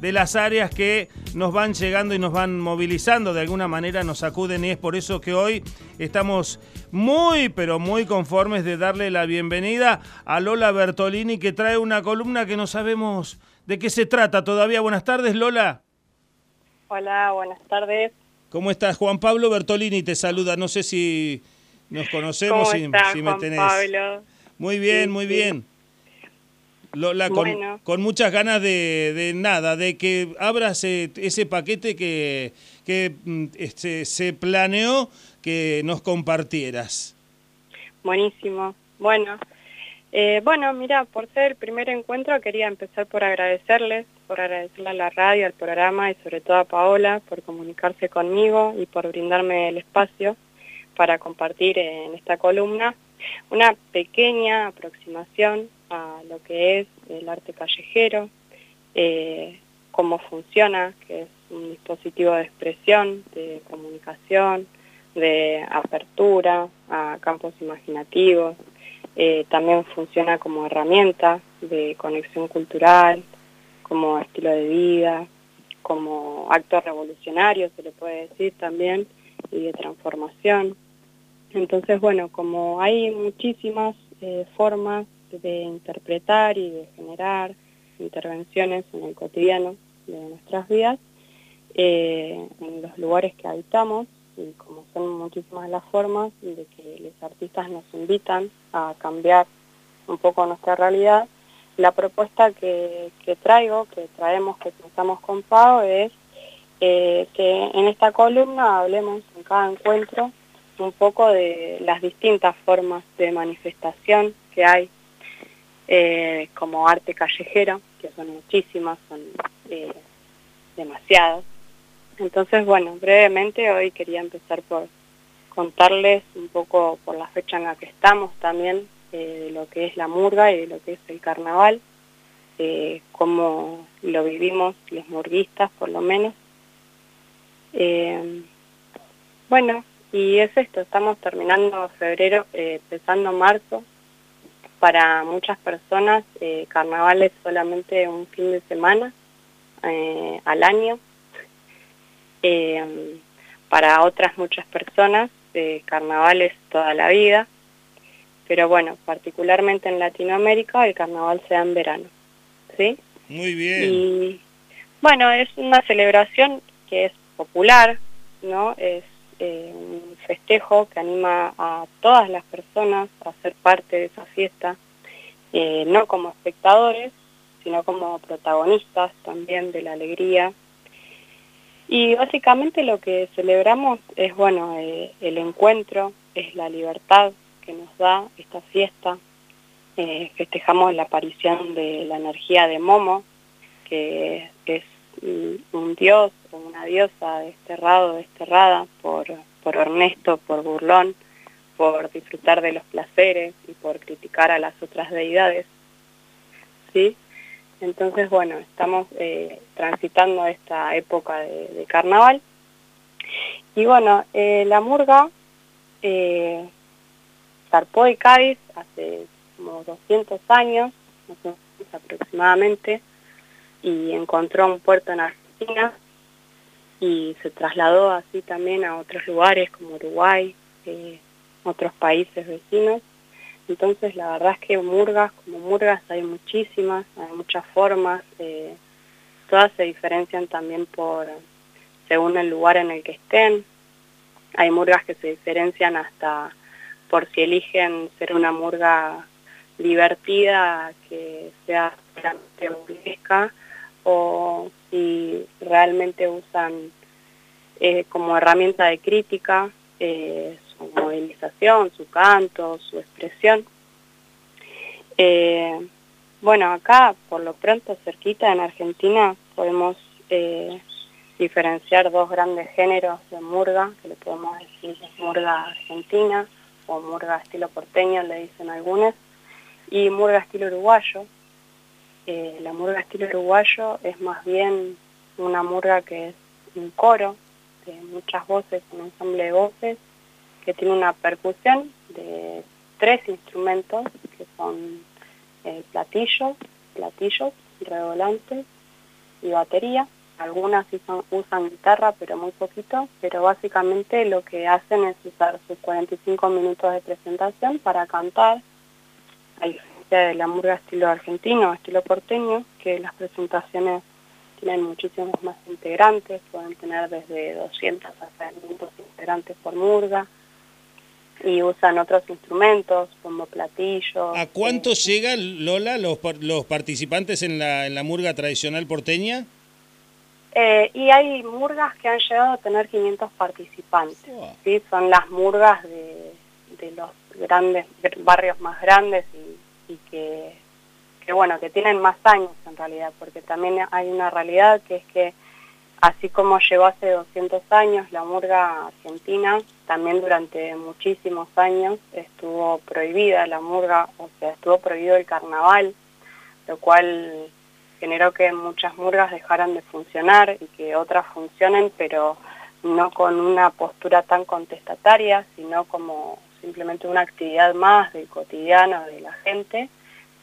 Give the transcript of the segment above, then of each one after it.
de las áreas que nos van llegando y nos van movilizando, de alguna manera nos acuden y es por eso que hoy estamos muy, pero muy conformes de darle la bienvenida a Lola Bertolini que trae una columna que no sabemos de qué se trata todavía. Buenas tardes, Lola. Hola, buenas tardes. ¿Cómo estás? Juan Pablo Bertolini te saluda. No sé si nos conocemos, ¿Cómo si, está, si me Juan tenés. Pablo? Muy bien, Sí, muy sí. bien. Lola, con, Bueno. con muchas ganas de, de nada, de que abras eh, ese paquete que, que mm, este, se planeó que nos compartieras. Buenísimo. Bueno, eh, bueno, mira, por ser el primer encuentro quería empezar por agradecerles, por agradecerle a la radio, al programa y sobre todo a Paola por comunicarse conmigo y por brindarme el espacio para compartir en esta columna una pequeña aproximación a lo que es el arte callejero, eh, cómo funciona, que es un dispositivo de expresión, de comunicación, de apertura a campos imaginativos. Eh, también funciona como herramienta de conexión cultural, como estilo de vida, como acto revolucionario, se le puede decir también, y de transformación. Entonces, bueno, como hay muchísimas eh, formas de interpretar y de generar intervenciones en el cotidiano de nuestras vidas, eh, en los lugares que habitamos, y como son muchísimas las formas de que los artistas nos invitan a cambiar un poco nuestra realidad, la propuesta que, traigo, que traemos, que pensamos con Pau, es eh, que en esta columna hablemos en cada encuentro un poco de las distintas formas de manifestación que hay eh, como arte callejero, que son muchísimas, son eh, demasiadas. Entonces, bueno, brevemente hoy quería empezar por contarles un poco por la fecha en la que estamos también eh, de lo que es la murga y de lo que es el carnaval, eh, cómo lo vivimos los murguistas por lo menos. Bueno, y es esto, estamos terminando febrero, eh, empezando marzo. Para muchas personas, eh, carnaval es solamente un fin de semana eh, al año. Eh, para otras muchas personas, carnaval es toda la vida. Pero bueno, particularmente en Latinoamérica, el carnaval se da en verano. ¿Sí? Muy bien. Y bueno, es una celebración que es popular, ¿no? Es eh, un festejo que anima a todas las personas a ser parte de esa fiesta, eh, no como espectadores, sino como protagonistas también de la alegría. Y básicamente lo que celebramos es, bueno, eh, el encuentro, es la libertad que nos da esta fiesta. Festejamos la aparición de la energía de Momo, que un dios o una diosa desterrado, desterrada por, por Ernesto, por burlón, por disfrutar de los placeres y por criticar a las otras deidades. ¿Sí? Entonces, bueno, estamos eh, transitando esta época de, carnaval. Y bueno, eh, la murga eh, zarpó de Cádiz hace como 200 años, aproximadamente, y encontró un puerto en Argentina y se trasladó así también a otros lugares como Uruguay, eh, otros países vecinos. Entonces la verdad es que murgas, como murgas hay muchísimas, hay muchas formas, eh, todas se diferencian también por según el lugar en el que estén. Hay murgas que se diferencian hasta por si eligen ser una murga divertida, que sea realmente burlesca, o si realmente usan eh, como herramienta de crítica eh, su movilización, su canto, su expresión. Eh, bueno, acá, por lo pronto, cerquita en Argentina, podemos eh, diferenciar dos grandes géneros de murga, que le podemos decir murga argentina o murga estilo porteño, le dicen algunos, y murga estilo uruguayo. Eh, la murga estilo uruguayo es más bien una murga que es un coro de muchas voces, un ensamble de voces, que tiene una percusión de tres instrumentos, que son eh, platillos, platillos, redolantes, y batería. Algunas usan guitarra, pero muy poquito, pero básicamente lo que hacen es usar sus 45 minutos de presentación para cantar, de la murga estilo argentino, estilo porteño, que las presentaciones tienen muchísimos más integrantes, pueden tener desde 200 hasta 500 integrantes por murga, y usan otros instrumentos como platillos. ¿A cuánto eh, llegan, Lola, los, los participantes en la, en la murga tradicional porteña? Eh, y hay murgas que han llegado a tener 500 participantes. ¿sí? Son las murgas de, de, los grandes barrios más grandes y, y que, que, bueno, que tienen más años en realidad, porque también hay una realidad que es que Así como llegó hace 200 años la murga argentina, también durante muchísimos años estuvo prohibida la murga, o sea, estuvo prohibido el carnaval, lo cual generó que muchas murgas dejaran de funcionar y que otras funcionen, pero no con una postura tan contestataria, sino como simplemente una actividad más del cotidiano de la gente,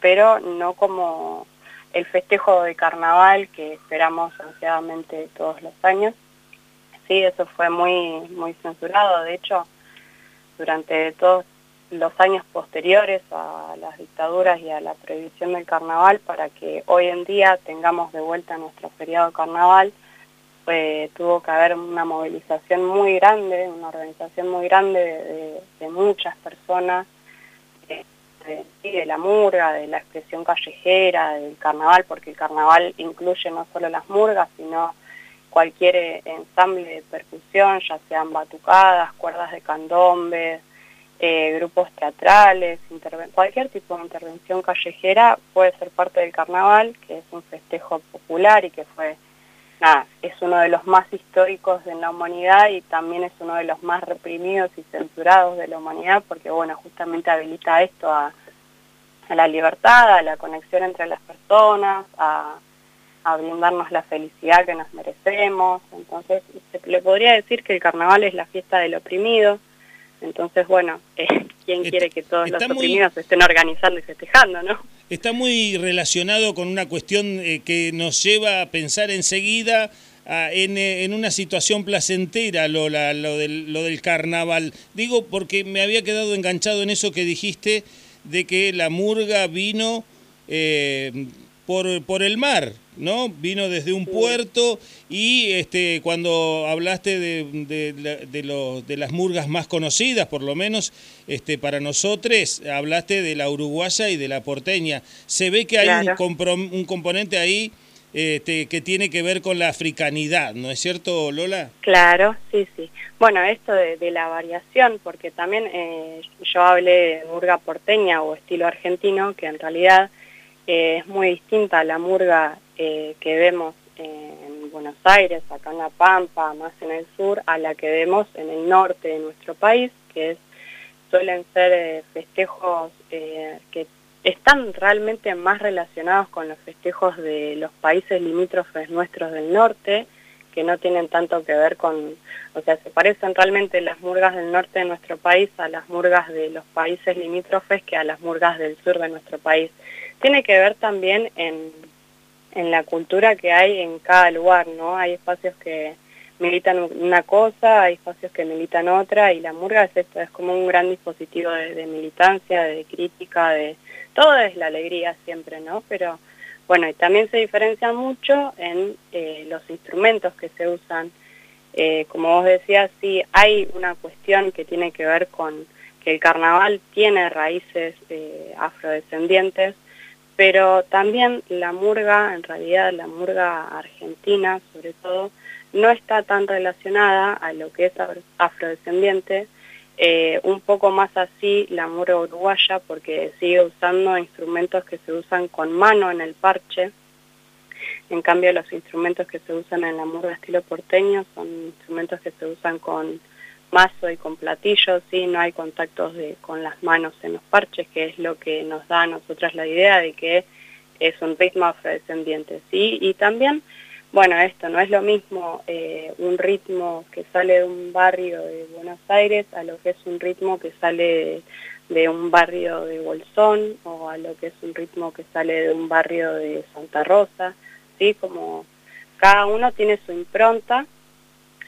pero no como el festejo de carnaval que esperamos ansiadamente todos los años. Sí, eso fue muy, muy censurado, de hecho, durante todos los años posteriores a las dictaduras y a la prohibición del carnaval para que hoy en día tengamos de vuelta nuestro feriado carnaval, pues, tuvo que haber una movilización muy grande, una organización muy grande de muchas personas de, la murga, de la expresión callejera, del carnaval, porque el carnaval incluye no solo las murgas, sino cualquier eh, ensamble de percusión, ya sean batucadas, cuerdas de candombe, eh, grupos teatrales, cualquier tipo de intervención callejera puede ser parte del carnaval, que es un festejo popular y que fue, es uno de los más históricos de la humanidad y también es uno de los más reprimidos y censurados de la humanidad, porque bueno, justamente habilita esto a a la libertad, a la conexión entre las personas, a, brindarnos la felicidad que nos merecemos. Entonces, se le podría decir que el carnaval es la fiesta del oprimido. Entonces, bueno, eh, ¿quién quiere que todos los oprimidos estén organizando y festejando, no? Está muy relacionado con una cuestión eh, que nos lleva a pensar enseguida en, eh, en, una situación placentera lo, lo, del, lo del carnaval. Digo porque me había quedado enganchado en eso que dijiste de que la murga vino eh, por, por el mar, ¿no? Vino desde un puerto y este, cuando hablaste de, de, de, de, las murgas más conocidas, por lo menos este, para nosotros, hablaste de la uruguaya y de la porteña. Se ve que hay un, un componente ahí este, que tiene que ver con la africanidad, ¿no es cierto, Lola? Claro, sí, sí. Bueno, esto de, la variación, porque también eh, yo hablé de murga porteña o estilo argentino, que en realidad eh, es muy distinta a la murga eh, que vemos en Buenos Aires, acá en La Pampa, más en el sur, a la que vemos en el norte de nuestro país, que es, suelen ser festejos que están realmente más relacionados con los festejos de los países limítrofes nuestros del norte, que no tienen tanto que ver con, o sea, se parecen realmente las murgas del norte de nuestro país a las murgas de los países limítrofes que a las murgas del sur de nuestro país. Tiene que ver también en, en la cultura que hay en cada lugar, ¿no? Hay espacios que militan una cosa, hay espacios que militan otra, y la murga es esto, es como un gran dispositivo de militancia, de crítica, de todo es la alegría siempre, ¿no? Pero bueno, y también se diferencia mucho en eh, los instrumentos que se usan. Eh, como vos decías, sí hay una cuestión que tiene que ver con que el carnaval tiene raíces eh, afrodescendientes, pero también la murga, en realidad la murga argentina sobre todo, no está tan relacionada a lo que es afrodescendiente, eh, un poco más así la murga uruguaya porque sigue usando instrumentos que se usan con mano en el parche. En cambio los instrumentos que se usan en la murga estilo porteño son instrumentos que se usan con mazo y con platillos, ¿sí? no hay contactos de, con las manos en los parches, que es lo que nos da a nosotras la idea de que es un ritmo afrodescendiente. ¿sí? Y también bueno, esto no es lo mismo eh, un ritmo que sale de un barrio de Buenos Aires a lo que es un ritmo que sale de, un barrio de Bolsón o a lo que es un ritmo que sale de un barrio de Santa Rosa, ¿sí? Como cada uno tiene su impronta,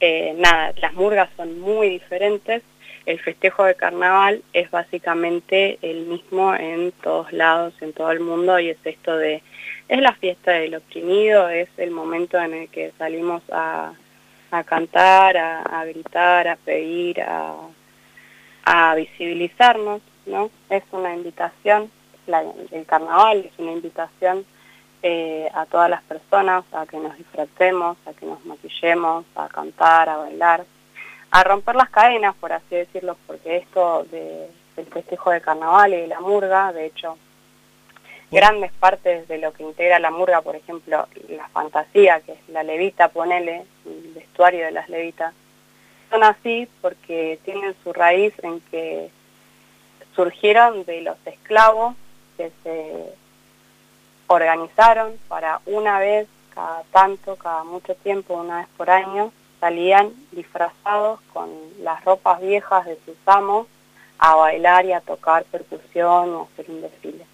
eh, nada, las murgas son muy diferentes, el festejo de carnaval es básicamente el mismo en todos lados, en todo el mundo, y es esto de, es la fiesta del oprimido, es el momento en el que salimos a, cantar, a, gritar, a pedir, a, a visibilizarnos, ¿no? Es una invitación, el carnaval es una invitación eh, a todas las personas a que nos disfrutemos, a que nos maquillemos, a cantar, a bailar, a romper las cadenas, por así decirlo, porque esto de, del festejo de carnaval y de la murga, de hecho, grandes partes de lo que integra la murga, por ejemplo, la fantasía, que es la levita, ponele, el vestuario de las levitas, son así porque tienen su raíz en que surgieron de los esclavos que se organizaron para una vez cada tanto, cada mucho tiempo, una vez por año, salían disfrazados con las ropas viejas de sus amos a bailar y a tocar percusión a hacer un desfile.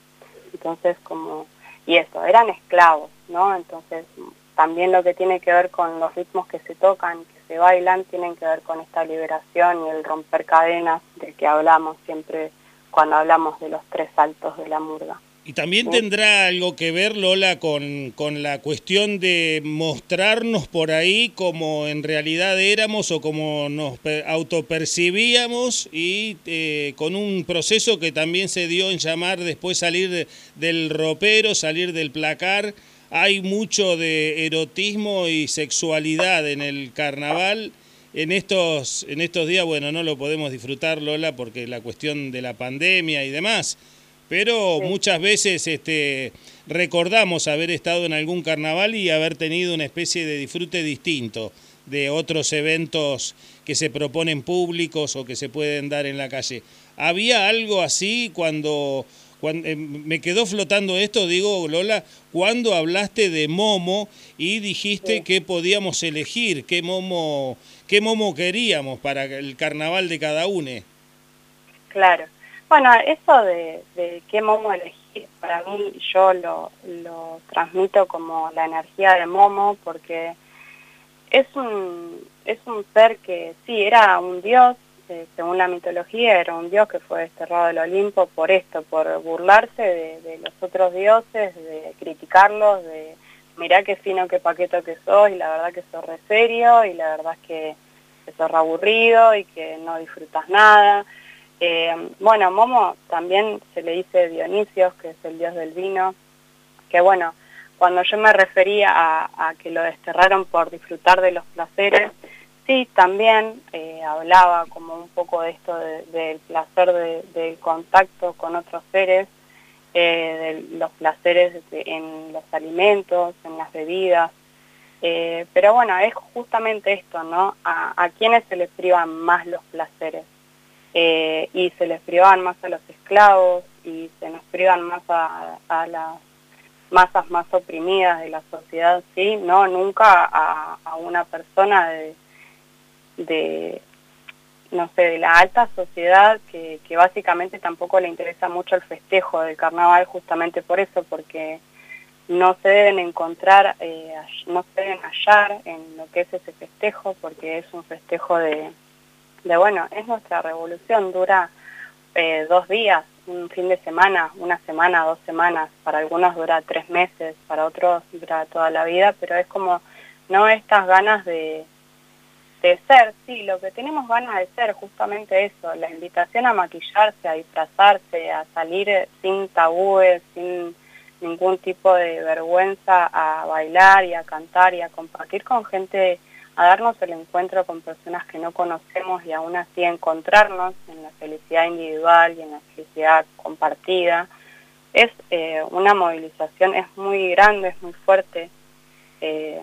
Entonces, como, y eso, eran esclavos, ¿no? Entonces, también lo que tiene que ver con los ritmos que se tocan, que se bailan, tienen que ver con esta liberación y el romper cadenas del que hablamos siempre cuando hablamos de los tres saltos de la murga. Y también tendrá algo que ver, Lola, con, con, la cuestión de mostrarnos por ahí como en realidad éramos o como nos autopercibíamos y eh, con un proceso que también se dio en llamar después salir del ropero, salir del placar. Hay mucho de erotismo y sexualidad en el carnaval. En estos, en estos días, bueno, no lo podemos disfrutar, Lola, porque la cuestión de la pandemia y demás pero muchas veces este, recordamos haber estado en algún carnaval y haber tenido una especie de disfrute distinto de otros eventos que se proponen públicos o que se pueden dar en la calle. ¿Había algo así cuando, cuando eh, me quedó flotando esto, digo, Lola, cuando hablaste de Momo y dijiste que podíamos elegir qué Momo, qué Momo queríamos para el carnaval de cada uno? Claro. Bueno, eso de, qué momo elegir, para mí yo lo, transmito como la energía de momo porque es un, es un ser que sí, era un dios, eh, según la mitología, era un dios que fue desterrado del Olimpo por esto, por burlarse de, los otros dioses, de criticarlos, de mirá qué fino, qué paqueto que sos, y la verdad que sos re serio, y la verdad es que, que sos re aburrido, y que no disfrutas nada. Eh, bueno, Momo también se le dice Dionisio, que es el dios del vino, que bueno, cuando yo me refería a, que lo desterraron por disfrutar de los placeres, sí, también eh, hablaba como un poco de esto del placer del contacto con otros seres, eh, de los placeres en los alimentos, en las bebidas, pero bueno, es justamente esto, ¿no? A, a quienes se les privan más los placeres eh, y se les privaban más a los esclavos y se nos privan más a, las masas más oprimidas de la sociedad, sí, no, nunca a, una persona de, de, no sé, de la alta sociedad que, que básicamente tampoco le interesa mucho el festejo del carnaval justamente por eso, porque no se deben encontrar, eh, no se deben hallar en lo que es ese festejo, porque es un festejo de, de bueno, es nuestra revolución, dura eh, dos días, un fin de semana, una semana, dos semanas, para algunos dura tres meses, para otros dura toda la vida, pero es como no estas ganas de, de ser, sí, lo que tenemos ganas de ser, justamente eso, la invitación a maquillarse, a disfrazarse, a salir sin tabúes, sin ningún tipo de vergüenza, a bailar y a cantar y a compartir con gente a darnos el encuentro con personas que no conocemos y aún así encontrarnos en la felicidad individual y en la felicidad compartida. Es eh, una movilización, es muy grande, es muy fuerte, eh,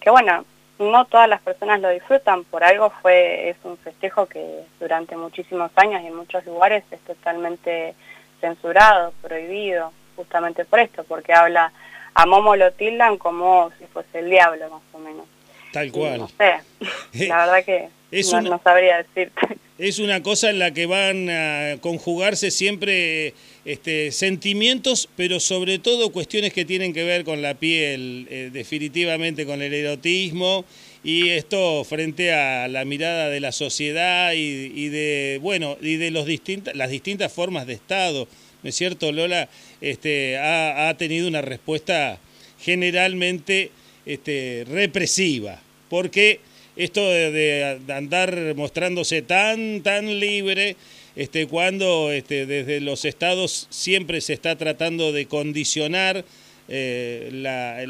que bueno, no todas las personas lo disfrutan, por algo fue, es un festejo que durante muchísimos años y en muchos lugares es totalmente censurado, prohibido, justamente por esto, porque habla, a Momo lo tildan como si fuese el diablo más o menos. Tal cual. No sé, la verdad que no, sabría decirte. Es una cosa en la que van a conjugarse siempre este, sentimientos, pero sobre todo cuestiones que tienen que ver con la piel, eh, definitivamente con el erotismo y esto frente a la mirada de la sociedad y, de bueno y de los las distintas formas de Estado, ¿no es cierto, Lola? Este, ha, tenido una respuesta generalmente este, represiva, porque esto de, andar mostrándose tan tan libre este, cuando este, desde los estados siempre se está tratando de condicionar eh, la,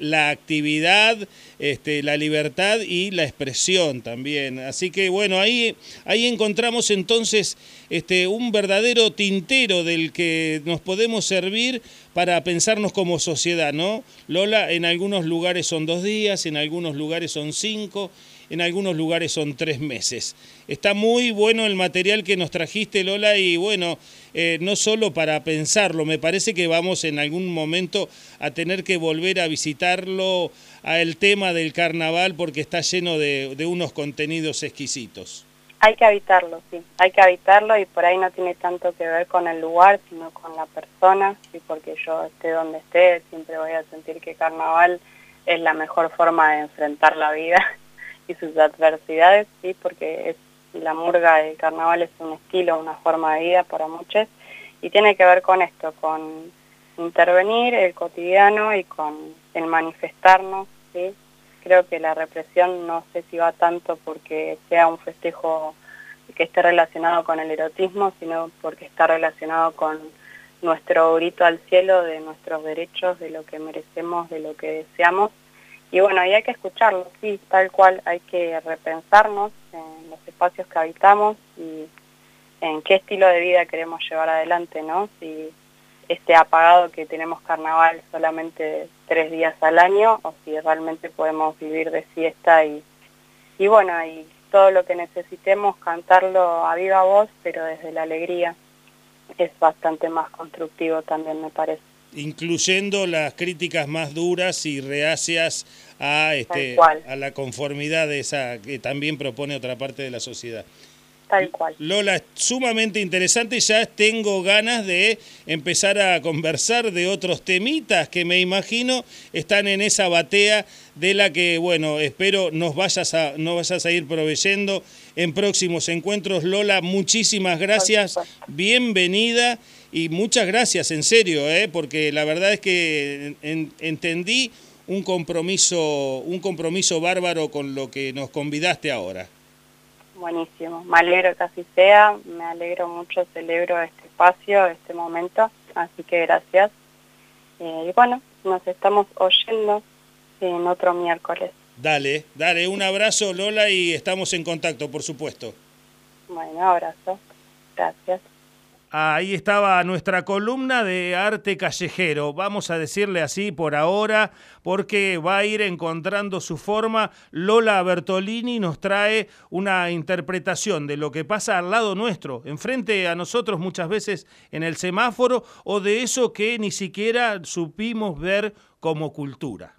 la, actividad, este, la libertad y la expresión también. Así que bueno, ahí, ahí encontramos entonces este, un verdadero tintero del que nos podemos servir para pensarnos como sociedad, ¿no? Lola, en algunos lugares son dos días, en algunos lugares son cinco, en algunos lugares son tres meses. Está muy bueno el material que nos trajiste, Lola, y bueno, eh, no solo para pensarlo, me parece que vamos en algún momento a tener que volver a visitarlo al tema del carnaval porque está lleno de, unos contenidos exquisitos. Hay que habitarlo, sí, hay que habitarlo y por ahí no tiene tanto que ver con el lugar, sino con la persona, y porque yo esté donde esté, siempre voy a sentir que carnaval es la mejor forma de enfrentar la vida y sus adversidades, sí, porque es la murga del carnaval es un estilo, una forma de vida para muchos y tiene que ver con esto, con intervenir el cotidiano y con el manifestarnos, ¿sí? Creo que la represión no sé si va tanto porque sea un festejo que esté relacionado con el erotismo, sino porque está relacionado con nuestro grito al cielo de nuestros derechos, de lo que merecemos, de lo que deseamos y bueno, ahí hay que escucharlo, sí, tal cual, hay que repensarnos en los espacios que habitamos y en qué estilo de vida queremos llevar adelante, ¿no? Si este apagado que tenemos carnaval solamente tres días al año o si realmente podemos vivir de fiesta y, y bueno, y todo lo que necesitemos cantarlo a viva voz, pero desde la alegría. Es bastante más constructivo también me parece. Incluyendo las críticas más duras y reacias a, este, a la conformidad de esa que también propone otra parte de la sociedad. Tal cual. Lola, sumamente interesante, ya tengo ganas de empezar a conversar de otros temitas que me imagino están en esa batea de la que, bueno, espero nos vayas a, no vayas a ir proveyendo en próximos encuentros. Lola, muchísimas gracias, bienvenida y muchas gracias, en serio, ¿eh? porque la verdad es que entendí un compromiso, un compromiso bárbaro con lo que nos convidaste ahora. Buenísimo, me alegro que así sea, me alegro mucho, celebro este espacio, este momento, así que gracias. Eh, y bueno, nos estamos oyendo en otro miércoles. Dale, dale, un abrazo Lola y estamos en contacto, por supuesto. Bueno, abrazo, gracias. Ahí estaba nuestra columna de arte callejero, vamos a decirle así por ahora, porque va a ir encontrando su forma. Lola Bertolini nos trae una interpretación de lo que pasa al lado nuestro, enfrente a nosotros muchas veces en el semáforo, o de eso que ni siquiera supimos ver como cultura.